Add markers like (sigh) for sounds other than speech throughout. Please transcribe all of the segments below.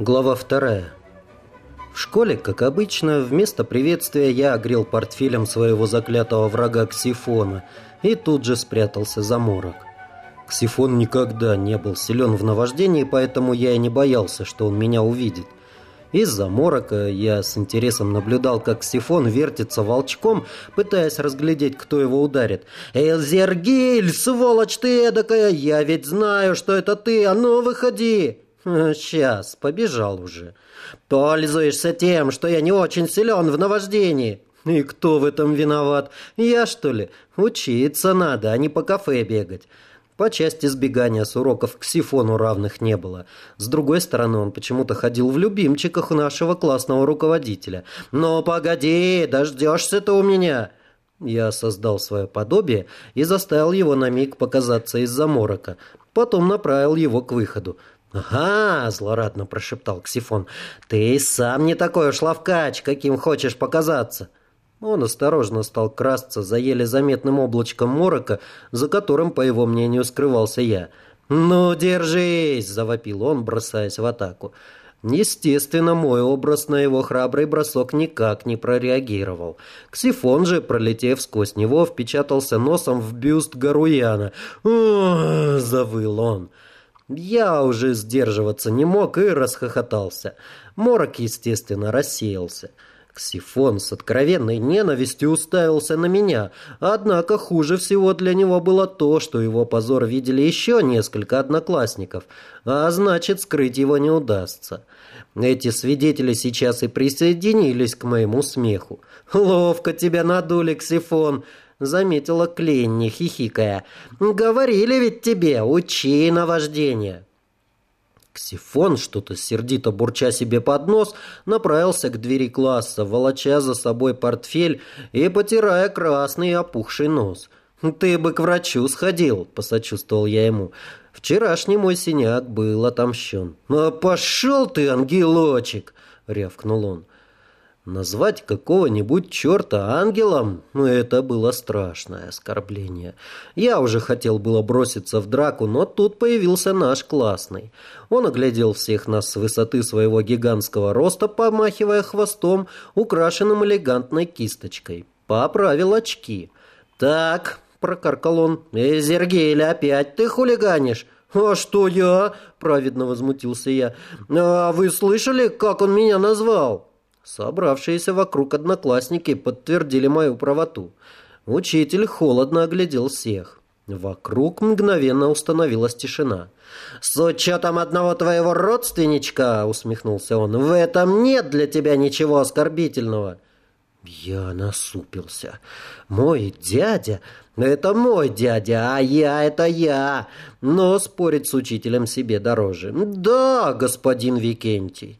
Глава вторая. В школе, как обычно, вместо приветствия я огрел портфелем своего заклятого врага Ксифона и тут же спрятался за морок. Ксифон никогда не был силен в наваждении, поэтому я и не боялся, что он меня увидит. Из-за морока я с интересом наблюдал, как Сифон вертится волчком, пытаясь разглядеть, кто его ударит. «Элзергиль, сволочь ты эдакая! Я ведь знаю, что это ты! А ну, выходи!» «Сейчас, побежал уже. Пользуешься тем, что я не очень силен в наваждении». «И кто в этом виноват? Я, что ли? Учиться надо, а не по кафе бегать». По части сбегания с уроков к сифону равных не было. С другой стороны, он почему-то ходил в любимчиках у нашего классного руководителя. «Ну, погоди, дождешься ты у меня!» Я создал свое подобие и заставил его на миг показаться из-за морока. Потом направил его к выходу. «Ага», — злорадно прошептал Ксифон, — «ты сам не такой уж ловкач, каким хочешь показаться». Он осторожно стал красться за еле заметным облачком морока, за которым, по его мнению, скрывался я. «Ну, держись!» — завопил он, бросаясь в атаку. Естественно, мой образ на его храбрый бросок никак не прореагировал. Ксифон же, пролетев сквозь него, впечатался носом в бюст Гаруяна. Завыл он. Я уже сдерживаться не мог и расхохотался. Морок, естественно, рассеялся. Ксифон с откровенной ненавистью уставился на меня, однако хуже всего для него было то, что его позор видели еще несколько одноклассников, а значит, скрыть его не удастся. Эти свидетели сейчас и присоединились к моему смеху. «Ловко тебя надули, Ксифон!» Заметила Кленни, хихикая. «Говорили ведь тебе, учи на вождение». Ксифон, что-то сердито бурча себе под нос, направился к двери класса, волоча за собой портфель и потирая красный опухший нос. «Ты бы к врачу сходил», — посочувствовал я ему. «Вчерашний мой синяк был отомщен». «А пошел ты, ангелочек!» — рявкнул он. Назвать какого-нибудь черта ангелом ну, – это было страшное оскорбление. Я уже хотел было броситься в драку, но тут появился наш классный. Он оглядел всех нас с высоты своего гигантского роста, помахивая хвостом, украшенным элегантной кисточкой. Поправил очки. «Так», – прокаркал он, «Эй, Зергель, опять ты хулиганишь?» «А что я?» – праведно возмутился я. «А вы слышали, как он меня назвал?» Собравшиеся вокруг одноклассники подтвердили мою правоту. Учитель холодно оглядел всех. Вокруг мгновенно установилась тишина. «С учетом одного твоего родственничка, — усмехнулся он, — в этом нет для тебя ничего оскорбительного». Я насупился. «Мой дядя — это мой дядя, а я — это я. Но спорить с учителем себе дороже. Да, господин Викентий».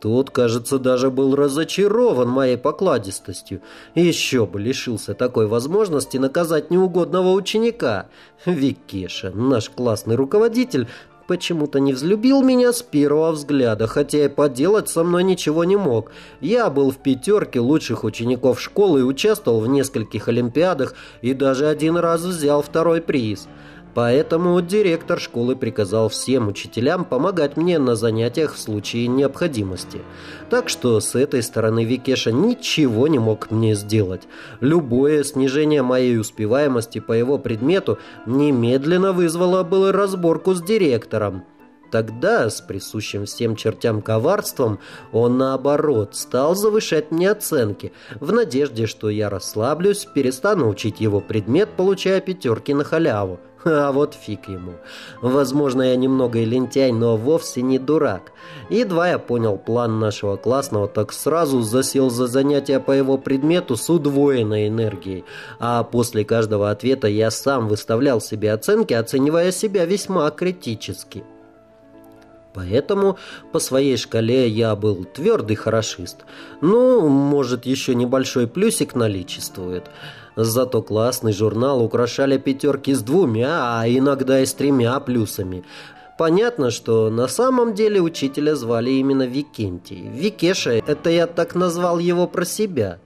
Тот, кажется, даже был разочарован моей покладистостью. Еще бы лишился такой возможности наказать неугодного ученика. Викеша, наш классный руководитель, почему-то не взлюбил меня с первого взгляда, хотя и поделать со мной ничего не мог. Я был в пятерке лучших учеников школы и участвовал в нескольких олимпиадах и даже один раз взял второй приз – Поэтому директор школы приказал всем учителям помогать мне на занятиях в случае необходимости. Так что с этой стороны Викеша ничего не мог мне сделать. Любое снижение моей успеваемости по его предмету немедленно вызвало бы разборку с директором. Тогда, с присущим всем чертям коварством, он, наоборот, стал завышать мне оценки, в надежде, что я расслаблюсь, перестану учить его предмет, получая пятерки на халяву. (laughs) А вот фиг ему. Возможно, я немного и лентяй, но вовсе не дурак. Едва я понял план нашего классного, так сразу засел за занятия по его предмету с удвоенной энергией. А после каждого ответа я сам выставлял себе оценки, оценивая себя весьма критически. Поэтому по своей шкале я был твердый хорошист. Ну, может, еще небольшой плюсик наличествует. Зато классный журнал украшали пятерки с двумя, а иногда и с тремя плюсами. Понятно, что на самом деле учителя звали именно Викентий. Викеша, это я так назвал его про себя.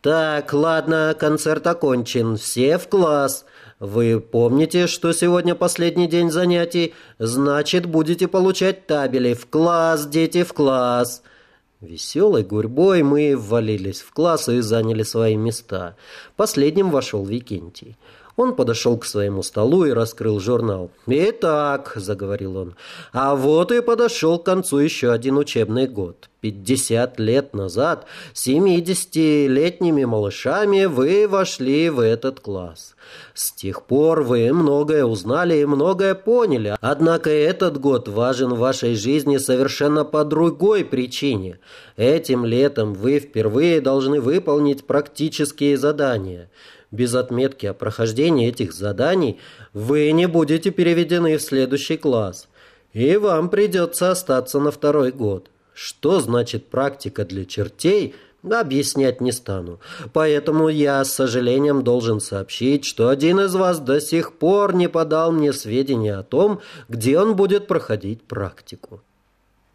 «Так, ладно, концерт окончен. Все в класс!» Вы помните, что сегодня последний день занятий? Значит, будете получать табели. В класс, дети, в класс!» Веселой гурьбой мы ввалились в класс и заняли свои места. Последним вошел Викентий. Он подошел к своему столу и раскрыл журнал. «Итак», — заговорил он, — «а вот и подошел к концу еще один учебный год. Пятьдесят лет назад семидесятилетними малышами вы вошли в этот класс. С тех пор вы многое узнали и многое поняли. Однако этот год важен в вашей жизни совершенно по другой причине. Этим летом вы впервые должны выполнить практические задания» без отметки о прохождении этих заданий, вы не будете переведены в следующий класс, и вам придется остаться на второй год. Что значит практика для чертей, объяснять не стану. Поэтому я с сожалением должен сообщить, что один из вас до сих пор не подал мне сведения о том, где он будет проходить практику.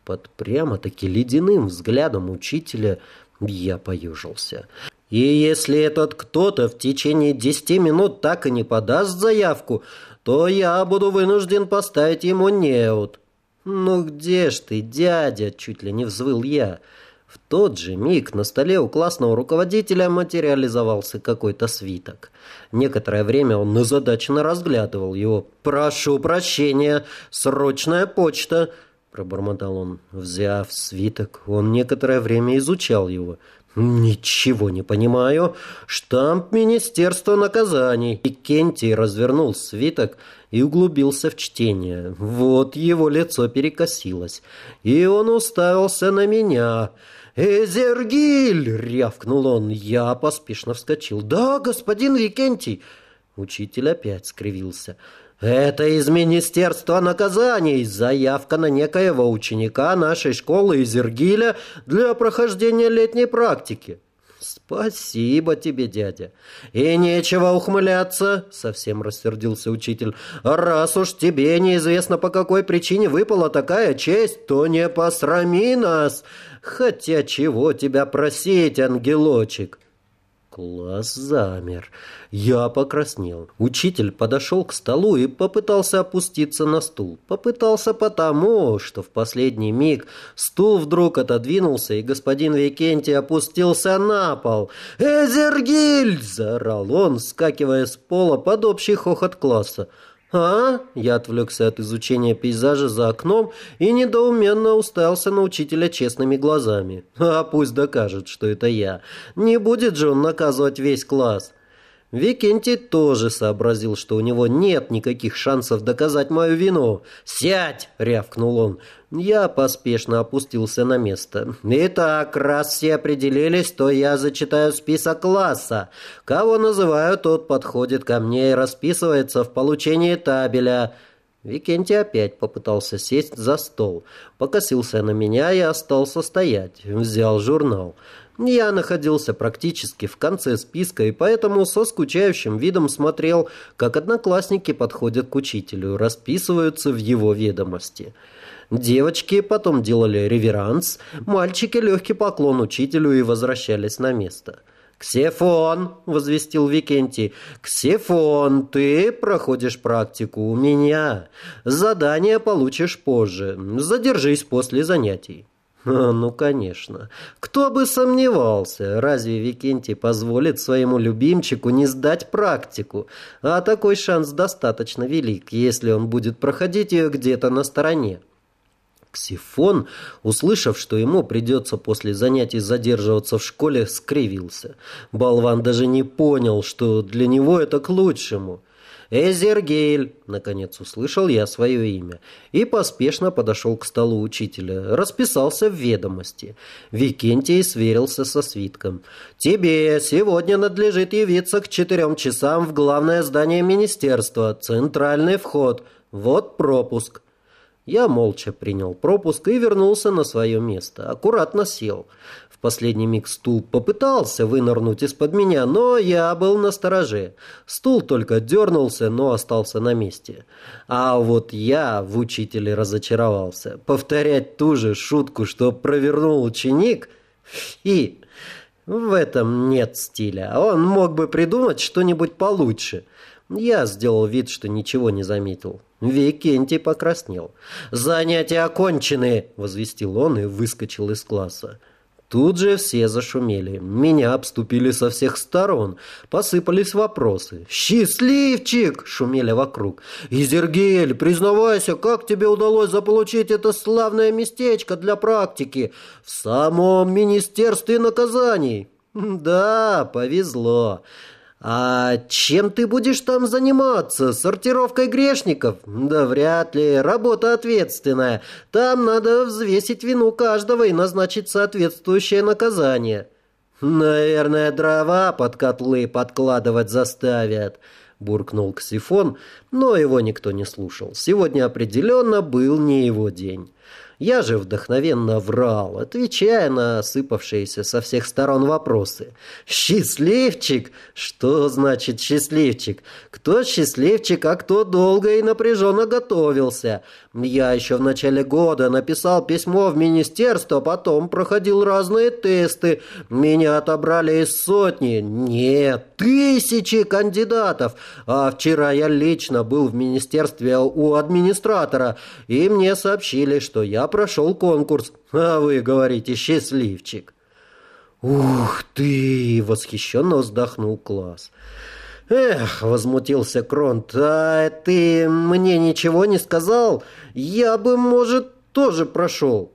Под прямо-таки ледяным взглядом учителя я поюжился. И если этот кто-то в течение десяти минут так и не подаст заявку, то я буду вынужден поставить ему неуд. «Ну где ж ты, дядя?» — чуть ли не взвыл я. В тот же миг на столе у классного руководителя материализовался какой-то свиток. Некоторое время он озадаченно разглядывал его. «Прошу прощения, срочная почта!» — пробормотал он. Взяв свиток, он некоторое время изучал его. «Ничего не понимаю. Штамп Министерства наказаний». И Кенти развернул свиток и углубился в чтение. Вот его лицо перекосилось, и он уставился на меня. «Эзергиль!» — рявкнул он. Я поспешно вскочил. «Да, господин Викентий!» Учитель опять скривился. «Это из Министерства наказаний. Заявка на некоего ученика нашей школы из Иргиля для прохождения летней практики». «Спасибо тебе, дядя. И нечего ухмыляться», — совсем рассердился учитель. «Раз уж тебе неизвестно, по какой причине выпала такая честь, то не посрами нас. Хотя чего тебя просить, ангелочек?» Класс замер. Я покраснел. Учитель подошел к столу и попытался опуститься на стул. Попытался потому, что в последний миг стул вдруг отодвинулся, и господин Викентий опустился на пол. «Эзергиль!» – заорал он, скакивая с пола под общий хохот класса. «А?» Я отвлекся от изучения пейзажа за окном и недоуменно уставился на учителя честными глазами. «А пусть докажет, что это я. Не будет же он наказывать весь класс». Викентий тоже сообразил, что у него нет никаких шансов доказать мою вину. «Сядь!» — рявкнул он. Я поспешно опустился на место. «Итак, раз все определились, то я зачитаю список класса. Кого называю, тот подходит ко мне и расписывается в получении табеля». Викентий опять попытался сесть за стол. Покосился на меня и остался стоять. Взял журнал. Я находился практически в конце списка, и поэтому со скучающим видом смотрел, как одноклассники подходят к учителю, расписываются в его ведомости. Девочки потом делали реверанс, мальчики легкий поклон учителю и возвращались на место. «Ксефон!» — возвестил Викентий. «Ксефон, ты проходишь практику у меня. Задание получишь позже. Задержись после занятий». (laughs) А, ну, конечно. Кто бы сомневался, разве Викентий позволит своему любимчику не сдать практику? А такой шанс достаточно велик, если он будет проходить ее где-то на стороне. Ксифон, услышав, что ему придется после занятий задерживаться в школе, скривился. Болван даже не понял, что для него это к лучшему. «Эзергейль!» — наконец услышал я свое имя. И поспешно подошел к столу учителя. Расписался в ведомости. Викентий сверился со свитком. «Тебе сегодня надлежит явиться к четырем часам в главное здание министерства. Центральный вход. Вот пропуск». Я молча принял пропуск и вернулся на свое место. Аккуратно сел последний миг стул попытался вынырнуть из-под меня, но я был на стороже. Стул только дернулся, но остался на месте. А вот я в учителе разочаровался. Повторять ту же шутку, что провернул ученик, и в этом нет стиля. Он мог бы придумать что-нибудь получше. Я сделал вид, что ничего не заметил. Викентий покраснел. «Занятия окончены!» — возвестил он и выскочил из класса. Тут же все зашумели. Меня обступили со всех сторон. Посыпались вопросы. «Счастливчик!» — шумели вокруг. «Изергель, признавайся, как тебе удалось заполучить это славное местечко для практики в самом Министерстве наказаний?» «Да, повезло. «А чем ты будешь там заниматься? Сортировкой грешников? Да вряд ли. Работа ответственная. Там надо взвесить вину каждого и назначить соответствующее наказание». «Наверное, дрова под котлы подкладывать заставят», — буркнул Ксифон, но его никто не слушал. Сегодня определенно был не его день. Я же вдохновенно врал, отвечая на осыпавшиеся со всех сторон вопросы. «Счастливчик? Что значит счастливчик? Кто счастливчик, а кто долго и напряженно готовился? Я еще в начале года написал письмо в министерство, потом проходил разные тесты. Меня отобрали из сотни, нет, тысячи кандидатов. А вчера я лично был в министерстве у администратора, и мне сообщили, что я прошел конкурс. А вы говорите «счастливчик». «Ух ты!» — восхищенно вздохнул класс. «Эх!» — возмутился Кронт. «А ты мне ничего не сказал? Я бы, может, тоже прошел».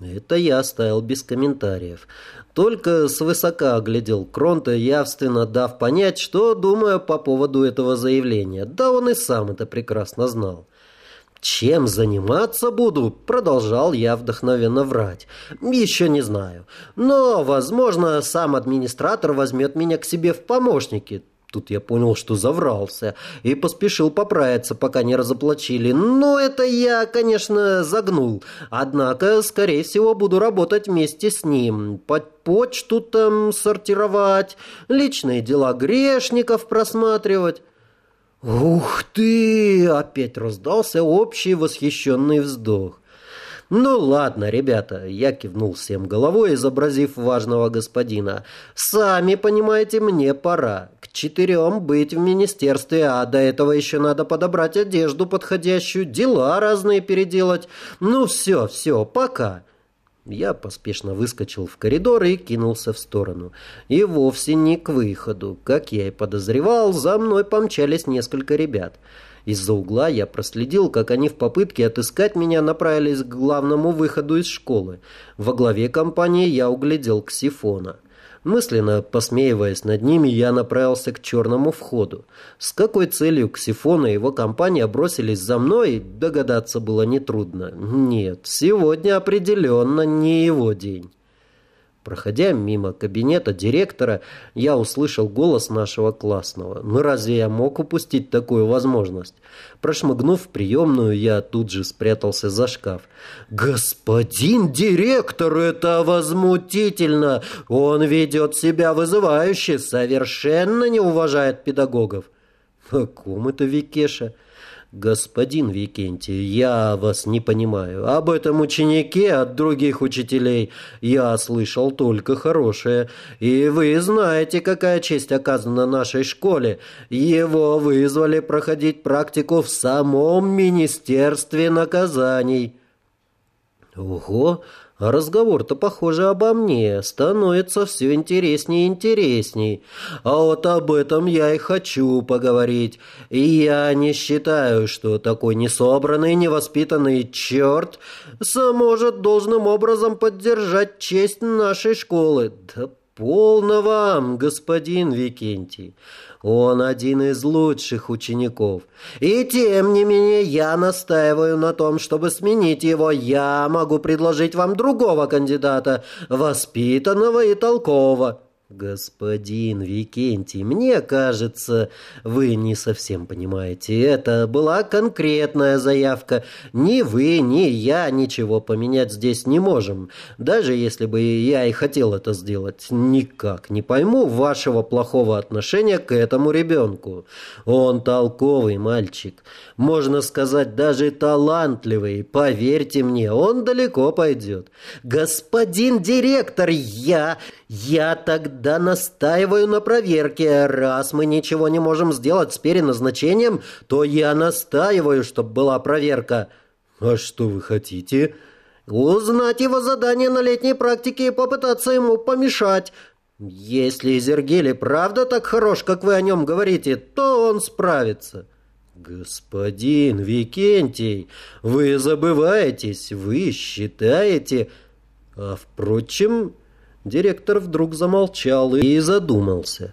Это я оставил без комментариев. Только свысока оглядел Кронта, явственно дав понять, что думаю по поводу этого заявления. Да он и сам это прекрасно знал. Чем заниматься буду, продолжал я вдохновенно врать. Еще не знаю. Но, возможно, сам администратор возьмет меня к себе в помощники. Тут я понял, что заврался, и поспешил поправиться, пока не разоплачили. Но это я, конечно, загнул. Однако, скорее всего, буду работать вместе с ним. Под почту там сортировать, личные дела грешников просматривать. «Ух ты!» — опять раздался общий восхищенный вздох. «Ну ладно, ребята», — я кивнул всем головой, изобразив важного господина. «Сами понимаете, мне пора. К четырем быть в министерстве, а до этого еще надо подобрать одежду подходящую, дела разные переделать. Ну все, все, пока». Я поспешно выскочил в коридор и кинулся в сторону. И вовсе не к выходу. Как я и подозревал, за мной помчались несколько ребят. Из-за угла я проследил, как они в попытке отыскать меня направились к главному выходу из школы. Во главе компании я углядел Ксифона. Мысленно посмеиваясь над ними, я направился к черному входу. С какой целью Ксифон и его компания бросились за мной, догадаться было нетрудно. Нет, сегодня определенно не его день. Проходя мимо кабинета директора, я услышал голос нашего классного. Ну разве я мог упустить такую возможность? Прошмыгнув в приемную, я тут же спрятался за шкаф. «Господин директор, это возмутительно! Он ведет себя вызывающе, совершенно не уважает педагогов». «О ком это Викеша?» «Господин Викентий, я вас не понимаю. Об этом ученике от других учителей я слышал только хорошее. И вы знаете, какая честь оказана нашей школе. Его вызвали проходить практику в самом Министерстве наказаний». «Ого! Разговор-то, похоже, обо мне. Становится все интереснее и интересней. А вот об этом я и хочу поговорить. И я не считаю, что такой несобранный, невоспитанный черт сможет должным образом поддержать честь нашей школы. Да полно вам, господин Викентий. Он один из лучших учеников. И тем не менее я настаиваю на том, чтобы сменить его. Я могу предложить вам другого кандидата, воспитанного и толкового. «Господин Викентий, мне кажется, вы не совсем понимаете. Это была конкретная заявка. Ни вы, ни я ничего поменять здесь не можем. Даже если бы я и хотел это сделать, никак не пойму вашего плохого отношения к этому ребенку. Он толковый мальчик. Можно сказать, даже талантливый. Поверьте мне, он далеко пойдет. Господин директор, я... я тогда настаиваю на проверке. Раз мы ничего не можем сделать с переназначением, то я настаиваю, чтобы была проверка». «А что вы хотите?» «Узнать его задание на летней практике и попытаться ему помешать». «Если Зергели правда так хорош, как вы о нем говорите, то он справится». «Господин Викентий, вы забываетесь, вы считаете...» А, впрочем, директор вдруг замолчал и задумался.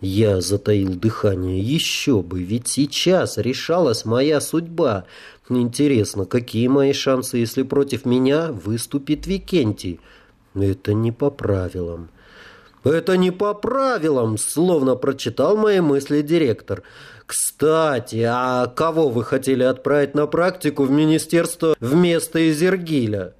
Я затаил дыхание. Еще бы, ведь сейчас решалась моя судьба. Интересно, какие мои шансы, если против меня выступит Викентий? Это не по правилам. «Это не по правилам», словно прочитал мои мысли директор. «Кстати, а кого вы хотели отправить на практику в министерство вместо Изергиля?»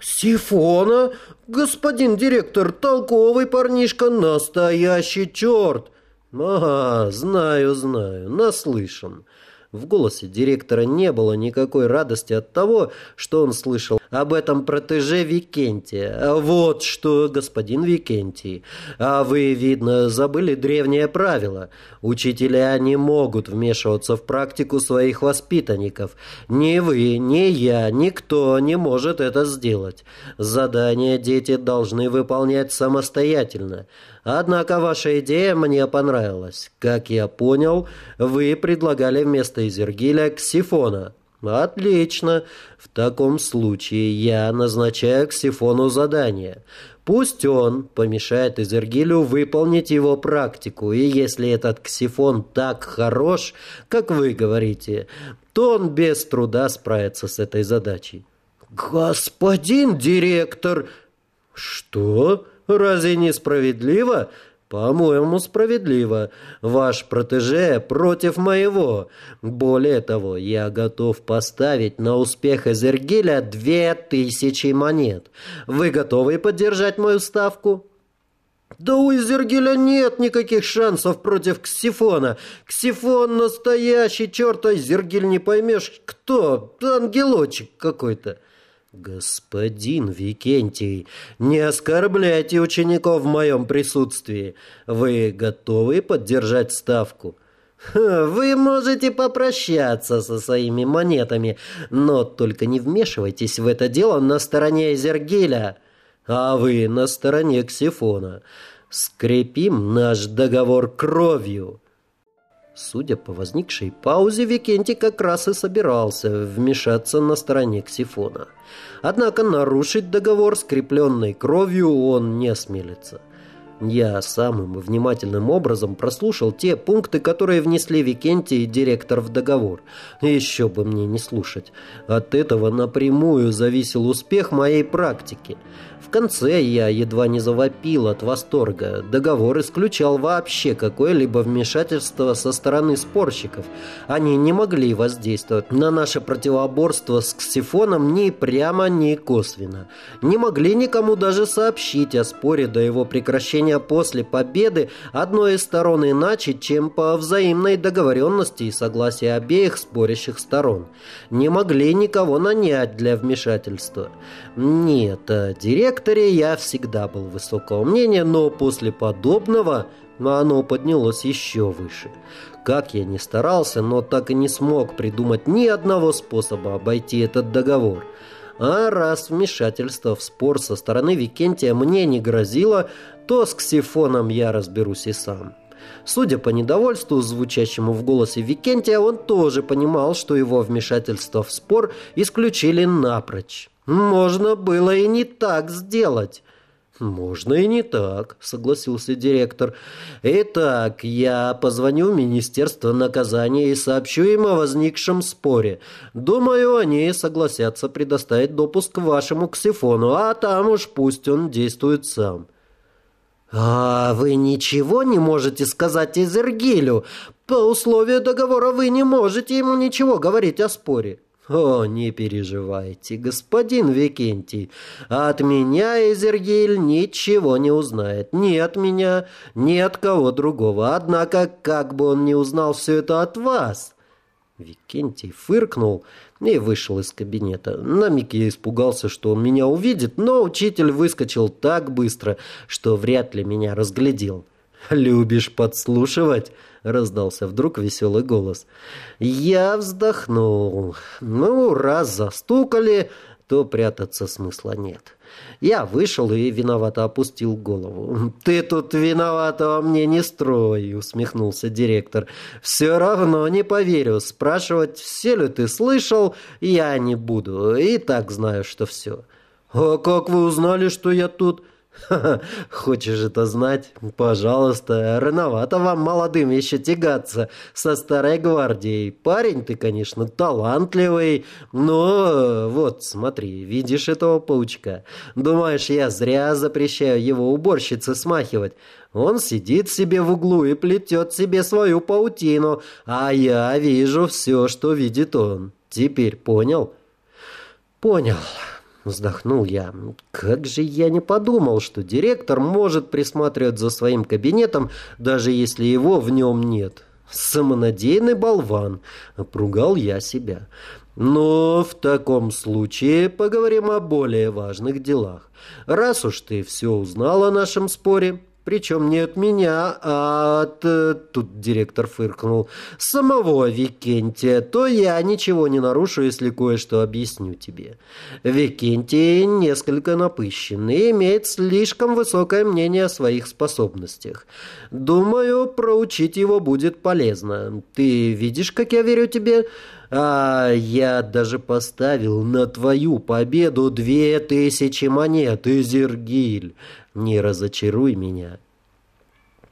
«Сифона? Господин директор, толковый парнишка, настоящий черт!» «Ага, знаю, знаю, наслышан. В голосе директора не было никакой радости от того, что он слышал об этом протеже Викентия. Вот что, господин Викентий, а вы, видно, забыли древнее правило. Учителя не могут вмешиваться в практику своих воспитанников. Ни вы, ни я, никто не может это сделать. Задания дети должны выполнять самостоятельно. Однако ваша идея мне понравилась. Как я понял, вы предлагали вместо Изергиля Ксифона. Отлично. В таком случае я назначаю Ксифону задание. Пусть он помешает Изергилю выполнить его практику, и если этот Ксифон так хорош, как вы говорите, то он без труда справится с этой задачей. «Господин директор!» «Что?» Разве не справедливо? По-моему, справедливо. Ваш протеже против моего. Более того, я готов поставить на успех Эзергиля две тысячи монет. Вы готовы поддержать мою ставку? Да у Изергиля нет никаких шансов против Ксифона. Ксифон настоящий, черт, а Изергиль не поймешь кто. Ангелочек какой-то. «Господин Викентий, не оскорбляйте учеников в моем присутствии. Вы готовы поддержать ставку?» «Вы можете попрощаться со своими монетами, но только не вмешивайтесь в это дело на стороне Зергиля, а вы на стороне Ксифона. Скрепим наш договор кровью». Судя по возникшей паузе, Викентий как раз и собирался вмешаться на стороне Ксифона. Однако нарушить договор, скрепленный кровью, он не осмелится. Я самым внимательным образом прослушал те пункты, которые внесли Викентий и директор в договор. Еще бы мне не слушать. От этого напрямую зависел успех моей практики. В конце я едва не завопил от восторга. Договор исключал вообще какое-либо вмешательство со стороны спорщиков. Они не могли воздействовать на наше противоборство с Ксифоном ни прямо, ни косвенно. Не могли никому даже сообщить о споре до его прекращения после победы одной из сторон иначе, чем по взаимной договоренности и согласии обеих спорящих сторон. Не могли никого нанять для вмешательства. Нет, а директор ректоре я всегда был высокого мнения, но после подобного оно поднялось еще выше. Как я ни старался, но так и не смог придумать ни одного способа обойти этот договор. А раз вмешательство в спор со стороны Викентия мне не грозило, то с Ксифоном я разберусь и сам. Судя по недовольству, звучащему в голосе Викентия, он тоже понимал, что его вмешательство в спор исключили напрочь. Можно было и не так сделать. «Можно и не так», — согласился директор. «Итак, я позвоню в Министерство наказания и сообщу им о возникшем споре. Думаю, они согласятся предоставить допуск вашему ксифону, а там уж пусть он действует сам». «А вы ничего не можете сказать Изергилю? По условию договора вы не можете ему ничего говорить о споре». «О, не переживайте, господин Викентий, от меня Эзергиль ничего не узнает, ни от меня, ни от кого другого. Однако, как бы он не узнал все это от вас?» Викентий фыркнул и вышел из кабинета. На миг я испугался, что он меня увидит, но учитель выскочил так быстро, что вряд ли меня разглядел. «Любишь подслушивать?» — раздался вдруг веселый голос. Я вздохнул. «Ну, раз застукали, то прятаться смысла нет». Я вышел и виновато опустил голову. «Ты тут виноватого мне не строй», — усмехнулся директор. «Все равно не поверю. Спрашивать, все ли ты слышал, я не буду. И так знаю, что все». «А как вы узнали, что я тут?» (laughs) Хочешь это знать? Пожалуйста, рановато вам, молодым, еще тягаться со старой гвардией. Парень ты, конечно, талантливый, но вот, смотри, видишь этого паучка? Думаешь, я зря запрещаю его уборщице смахивать? Он сидит себе в углу и плетет себе свою паутину, а я вижу все, что видит он. Теперь понял? Понял. Вздохнул я. Как же я не подумал, что директор может присматривать за своим кабинетом, даже если его в нем нет. Самонадеянный болван. Опругал я себя. Но в таком случае поговорим о более важных делах. Раз уж ты все узнал о нашем споре, причем не от меня, а от... Э, тут директор фыркнул. Самого Викентия. То я ничего не нарушу, если кое-что объясню тебе. Викентий несколько напыщен и имеет слишком высокое мнение о своих способностях. Думаю, проучить его будет полезно. Ты видишь, как я верю тебе? А я даже поставил на твою победу две тысячи монет, Изергиль. Не разочаруй меня.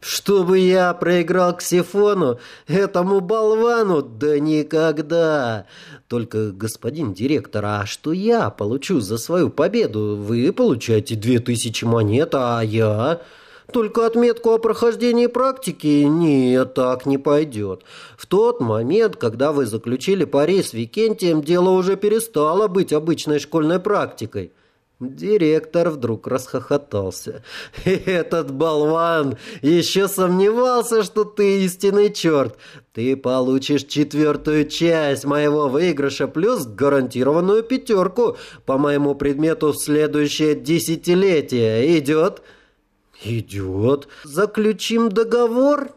Чтобы я проиграл к Сифону, этому болвану? Да никогда. Только, господин директор, а что я получу за свою победу? Вы получаете две тысячи монет, а я... Только отметку о прохождении практики? Нет, так не пойдет. В тот момент, когда вы заключили пари с Викентием, дело уже перестало быть обычной школьной практикой. Директор вдруг расхохотался. «Этот болван еще сомневался, что ты истинный черт. Ты получишь четвертую часть моего выигрыша плюс гарантированную пятерку по моему предмету в следующее десятилетие. Идет?» «Идет. Заключим договор?»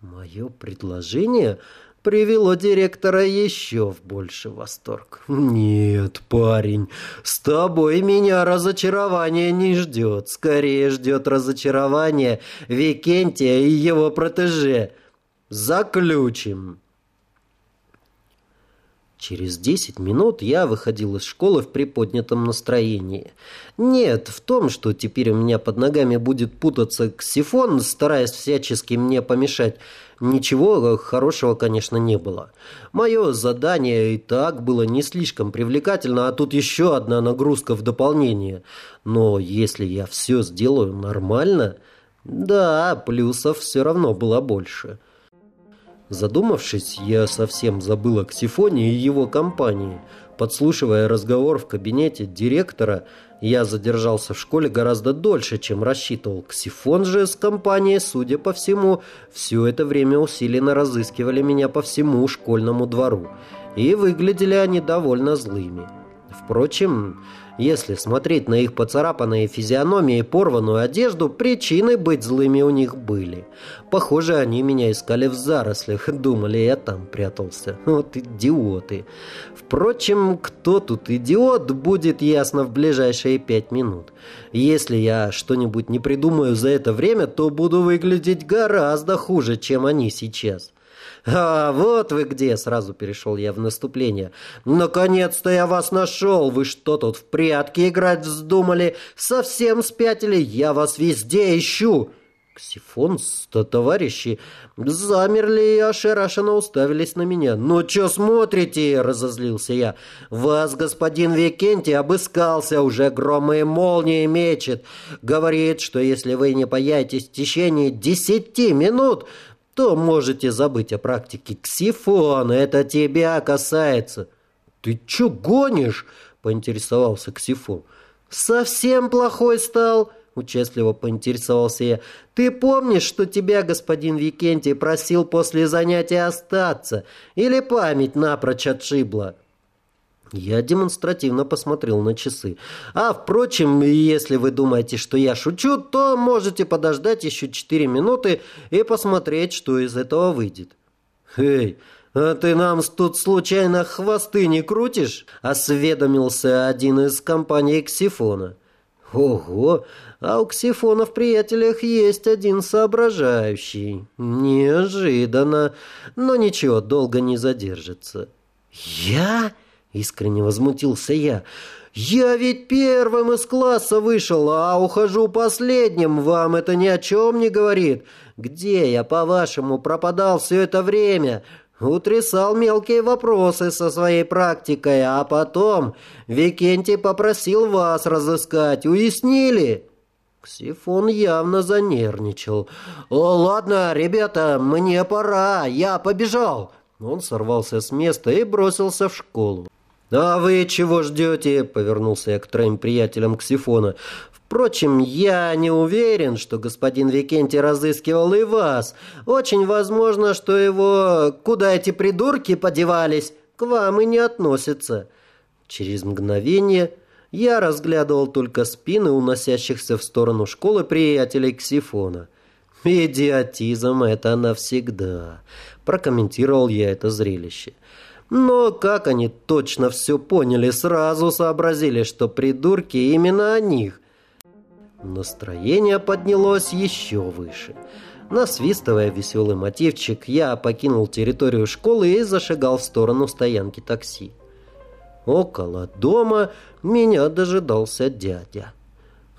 Мое предложение привело директора еще в больший восторг. «Нет, парень, с тобой меня разочарование не ждет. Скорее ждет разочарование Викентия и его протеже. Заключим!» Через десять минут я выходил из школы в приподнятом настроении. Нет, в том, что теперь у меня под ногами будет путаться ксифон, стараясь всячески мне помешать, ничего хорошего, конечно, не было. Мое задание и так было не слишком привлекательно, а тут еще одна нагрузка в дополнение. Но если я все сделаю нормально, да, плюсов все равно было больше. Задумавшись, я совсем забыл о Ксифоне и его компании. Подслушивая разговор в кабинете директора, я задержался в школе гораздо дольше, чем рассчитывал. Ксифон же с компанией, судя по всему, все это время усиленно разыскивали меня по всему школьному двору. И выглядели они довольно злыми. Впрочем, если смотреть на их поцарапанные физиономии и порванную одежду, причины быть злыми у них были. Похоже, они меня искали в зарослях, (laughs) думали, я там прятался. (laughs) Вот идиоты. Впрочем, кто тут идиот, будет ясно в ближайшие пять минут. Если я что-нибудь не придумаю за это время, то буду выглядеть гораздо хуже, чем они сейчас. «А, вот вы где!» — сразу перешел я в наступление. «Наконец-то я вас нашел! Вы что тут, в прятки играть вздумали? Совсем спятили? Я вас везде ищу!» Ксифон-то товарищи замерли и ошарашенно уставились на меня. «Ну чё смотрите?» — разозлился я. «Вас господин Викентий обыскался, уже громы и молнии мечет. Говорит, что если вы не появитесь в течение десяти минут, то можете забыть о практике Ксифона, это тебя касается». «Ты чё гонишь?» — поинтересовался Ксифон. «Совсем плохой стал?» — участливо поинтересовался я. «Ты помнишь, что тебя господин Викентий просил после занятия остаться? Или память напрочь отшибла?» Я демонстративно посмотрел на часы. «А, впрочем, если вы думаете, что я шучу, то можете подождать еще четыре минуты и посмотреть, что из этого выйдет». «Эй, а ты нам тут случайно хвосты не крутишь?» — осведомился один из компаний Ксифона. «Ого! А у Ксифона в приятелях есть один соображающий. Неожиданно. Но ничего, долго не задержится». «Я?» — искренне возмутился я. «Я ведь первым из класса вышел, а ухожу последним. Вам это ни о чем не говорит. Где я, по-вашему, пропадал все это время? Утрясал мелкие вопросы со своей практикой, а потом Викентий попросил вас разыскать. Уяснили?» Ксифон явно занервничал. «О, ладно, ребята, мне пора, я побежал!» Он сорвался с места и бросился в школу. «А вы чего ждете?» — повернулся я к троим приятелям Ксифона. Впрочем, я не уверен, что господин Викентий разыскивал и вас. Очень возможно, что его «куда эти придурки подевались» к вам и не относится. Через мгновение я разглядывал только спины уносящихся в сторону школы приятелей Ксифона. «Идиотизм — это навсегда», — прокомментировал я это зрелище. Но как они точно все поняли, сразу сообразили, что придурки именно о них — Настроение поднялось еще выше. Насвистывая веселый мотивчик, я покинул территорию школы и зашагал в сторону стоянки такси. Около дома меня дожидался дядя.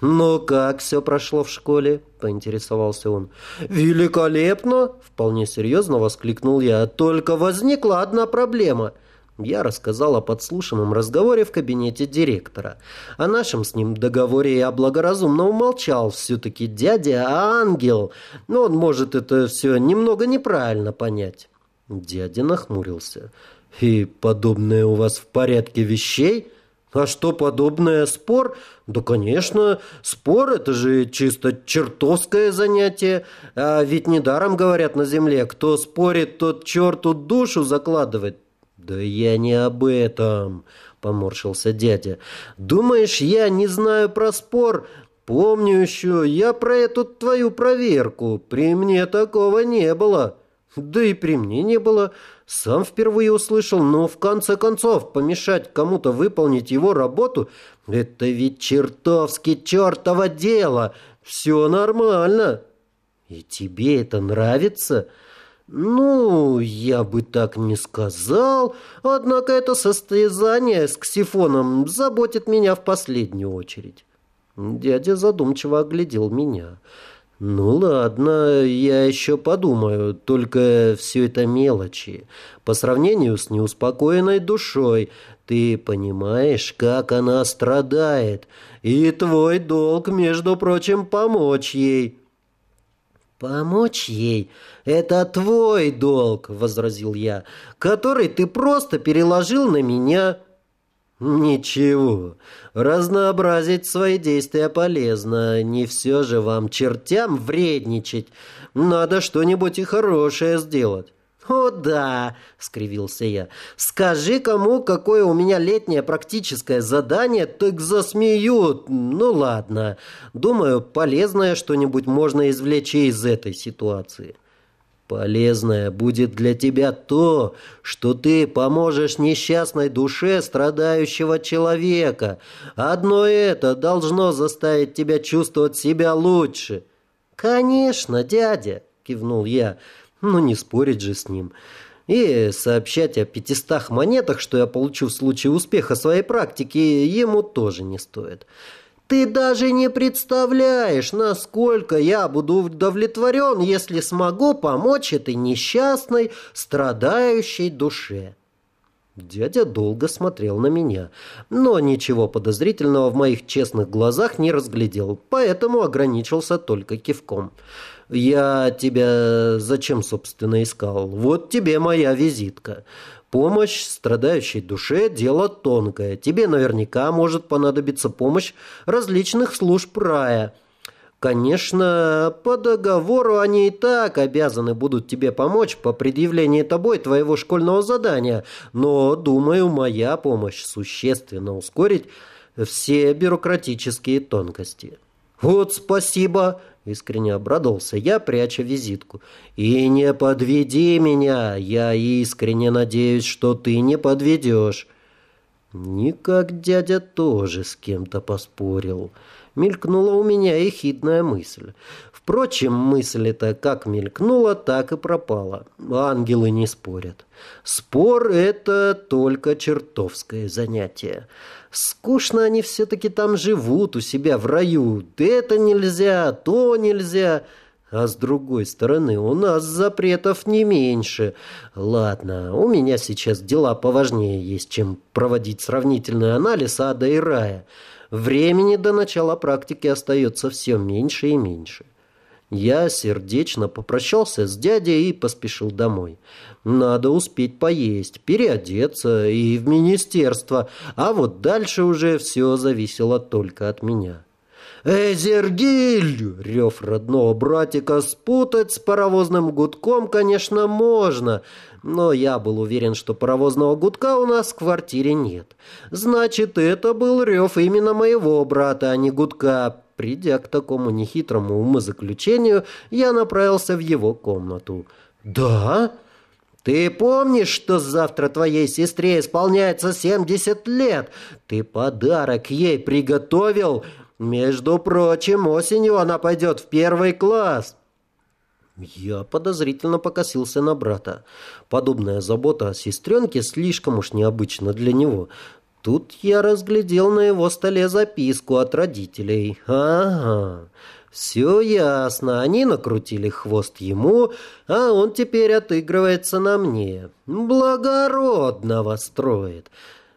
«Ну как все прошло в школе?» – поинтересовался он. «Великолепно!» – вполне серьезно воскликнул я. «Только возникла одна проблема – я рассказал о подслушанном разговоре в кабинете директора. О нашем с ним договоре я благоразумно умолчал. Все-таки дядя ангел, но он может это все немного неправильно понять. Дядя нахмурился. «И подобное у вас в порядке вещей?» А что подобное спор? Да, конечно, спор это же чисто чертовское занятие. А ведь недаром говорят на земле, кто спорит, тот черту душу закладывает. «Да я не об этом», — поморщился дядя. «Думаешь, я не знаю про спор? Помню еще, я про эту твою проверку. При мне такого не было». «Да и при мне не было. Сам впервые услышал, но в конце концов помешать кому-то выполнить его работу — это ведь чертовски чертово дело. Все нормально». «И тебе это нравится?» «Ну, я бы так не сказал, однако это состязание с ксифоном заботит меня в последнюю очередь». Дядя задумчиво оглядел меня. «Ну ладно, я еще подумаю, только все это мелочи. По сравнению с неуспокоенной душой, ты понимаешь, как она страдает, и твой долг, между прочим, помочь ей». «Помочь ей — это твой долг», — возразил я, «который ты просто переложил на меня». «Ничего, разнообразить свои действия полезно. Не все же вам, чертям, вредничать. Надо что-нибудь и хорошее сделать». «О да!» — скривился я. «Скажи кому, какое у меня летнее практическое задание, так засмеют. Ну ладно. Думаю, полезное что-нибудь можно извлечь из этой ситуации». Полезное будет для тебя то, что ты поможешь несчастной душе страдающего человека. Одно это должно заставить тебя чувствовать себя лучше. «Конечно, дядя!» — кивнул я. Ну, не спорить же с ним. И сообщать о пятистах монетах, что я получу в случае успеха своей практики, ему тоже не стоит. Ты даже не представляешь, насколько я буду удовлетворен, если смогу помочь этой несчастной, страдающей душе. Дядя долго смотрел на меня, но ничего подозрительного в моих честных глазах не разглядел, поэтому ограничился только кивком. «Я тебя зачем, собственно, искал? Вот тебе моя визитка. Помощь страдающей душе – дело тонкое. Тебе наверняка может понадобиться помощь различных служб рая. Конечно, по договору они и так обязаны будут тебе помочь по предъявлении тобой твоего школьного задания, но, думаю, моя помощь существенно ускорить все бюрократические тонкости. Вот спасибо, искренне обрадовался я, пряча визитку. И не подведи меня, я искренне надеюсь, что ты не подведешь. Никак дядя тоже с кем-то поспорил мелькнула у меня ехидная мысль. Впрочем, мысль эта как мелькнула, так и пропала. Ангелы не спорят. Спор — это только чертовское занятие. Скучно они все-таки там живут у себя в раю. Это нельзя, то нельзя. А с другой стороны, у нас запретов не меньше. Ладно, у меня сейчас дела поважнее есть, чем проводить сравнительный анализ ада и рая. Времени до начала практики остается все меньше и меньше. Я сердечно попрощался с дядей и поспешил домой. Надо успеть поесть, переодеться и в министерство, а вот дальше уже все зависело только от меня. «Эзергиль!» — рев родного братика спутать с паровозным гудком, конечно, можно, но я был уверен, что паровозного гудка у нас в квартире нет. Значит, это был рев именно моего брата, а не гудка. Придя к такому нехитрому умозаключению, я направился в его комнату. «Да?» Ты помнишь, что завтра твоей сестре исполняется 70 лет? Ты подарок ей приготовил? Между прочим, осенью она пойдет в первый класс. Я подозрительно покосился на брата. Подобная забота о сестренке слишком уж необычна для него. Тут я разглядел на его столе записку от родителей. Ага, все ясно. Они накрутили хвост ему, а он теперь отыгрывается на мне. Благородного строит.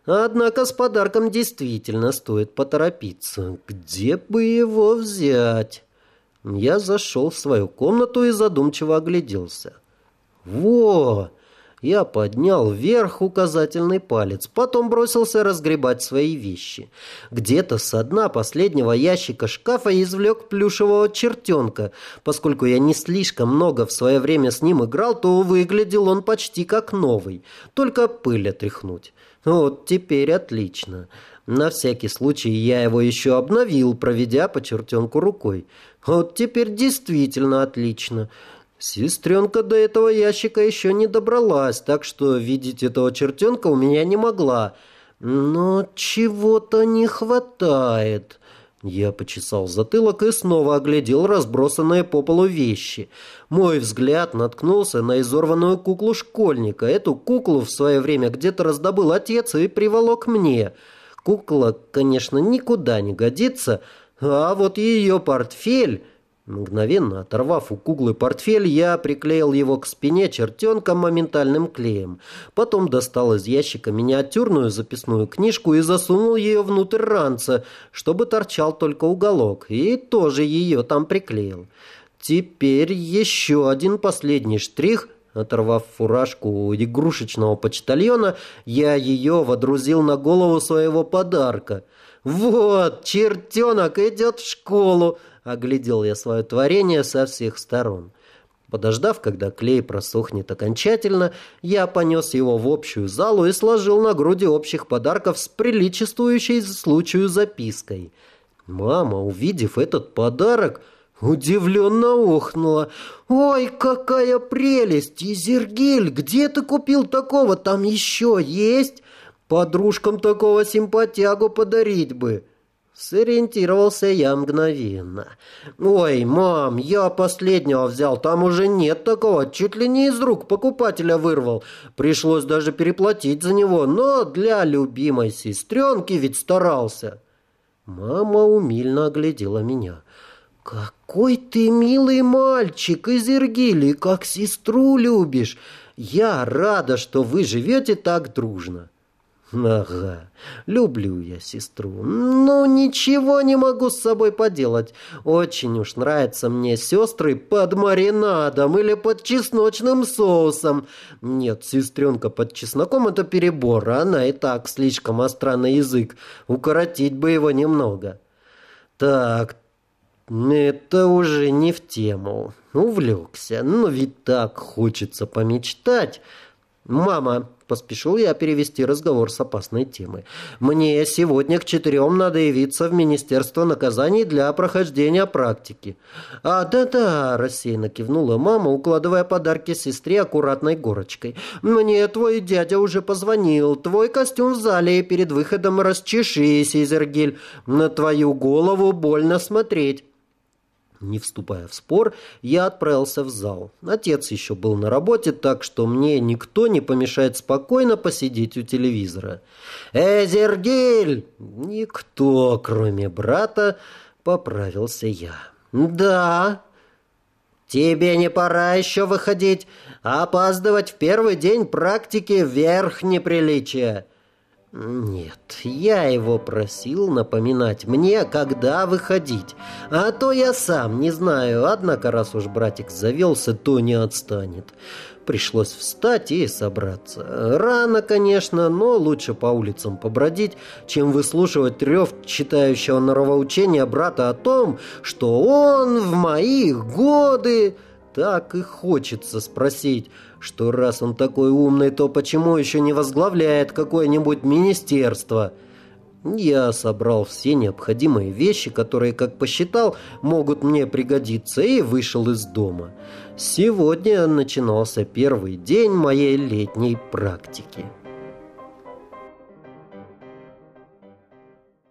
Однако с подарком действительно стоит поторопиться. Где бы его взять? Я зашел в свою комнату и задумчиво огляделся. «Во!» Я поднял вверх указательный палец, потом бросился разгребать свои вещи. Где-то со дна последнего ящика шкафа извлек плюшевого чертенка. Поскольку я не слишком много в свое время с ним играл, то выглядел он почти как новый, только пыль отряхнуть. Вот теперь отлично. На всякий случай я его еще обновил, проведя по чертенку рукой. Вот теперь действительно отлично. Сестренка до этого ящика еще не добралась, так что видеть этого чертенка у меня не могла. Но чего-то не хватает. Я почесал затылок и снова оглядел разбросанные по полу вещи. Мой взгляд наткнулся на изорванную куклу школьника. Эту куклу в свое время где-то раздобыл отец и приволок мне. Кукла, конечно, никуда не годится, а вот ее портфель... Мгновенно оторвав у куклы портфель, я приклеил его к спине чертенка моментальным клеем. Потом достал из ящика миниатюрную записную книжку и засунул ее внутрь ранца, чтобы торчал только уголок, и тоже ее там приклеил. Теперь еще один последний штрих — Оторвав фуражку игрушечного почтальона, я ее водрузил на голову своего подарка. «Вот, чертенок идет в школу!» — оглядел я свое творение со всех сторон. Подождав, когда клей просохнет окончательно, я понес его в общую залу и сложил на груди общих подарков с приличествующей случаю запиской. Мама, увидев этот подарок, удивленно охнула. «Ой, какая прелесть! Изергиль, где ты купил такого? Там еще есть? Подружкам такого симпатягу подарить бы!» Сориентировался я мгновенно. «Ой, мам, я последнего взял, там уже нет такого, чуть ли не из рук покупателя вырвал. Пришлось даже переплатить за него, но для любимой сестренки ведь старался». Мама умильно оглядела меня. «Какой ты милый мальчик из Иргили, как сестру любишь! Я рада, что вы живете так дружно!» Ага, люблю я сестру, но ничего не могу с собой поделать. Очень уж нравятся мне сестры под маринадом или под чесночным соусом. Нет, сестренка под чесноком это перебор, она и так слишком остра на язык. Укоротить бы его немного. Так, Это уже не в тему. Увлекся. Но ведь так хочется помечтать. Мама, Поспешил я перевести разговор с опасной темы. «Мне сегодня к четырем надо явиться в Министерство наказаний для прохождения практики». «А, да-да», – рассеянно кивнула мама, укладывая подарки сестре аккуратной горочкой. «Мне твой дядя уже позвонил. Твой костюм в зале и перед выходом расчешись, Изергиль. На твою голову больно смотреть». Не вступая в спор, я отправился в зал. Отец еще был на работе, так что мне никто не помешает спокойно посидеть у телевизора. «Эзергиль!» Никто, кроме брата, поправился я. «Да». «Тебе не пора еще выходить, опаздывать в первый день практики вверх неприличия». Нет, я его просил напоминать мне, когда выходить. А то я сам не знаю, однако раз уж братик завелся, то не отстанет. Пришлось встать и собраться. Рано, конечно, но лучше по улицам побродить, чем выслушивать рев читающего норовоучения брата о том, что он в моих годы... Так и хочется спросить, что раз он такой умный, то почему еще не возглавляет какое-нибудь министерство? Я собрал все необходимые вещи, которые, как посчитал, могут мне пригодиться, и вышел из дома. Сегодня начинался первый день моей летней практики.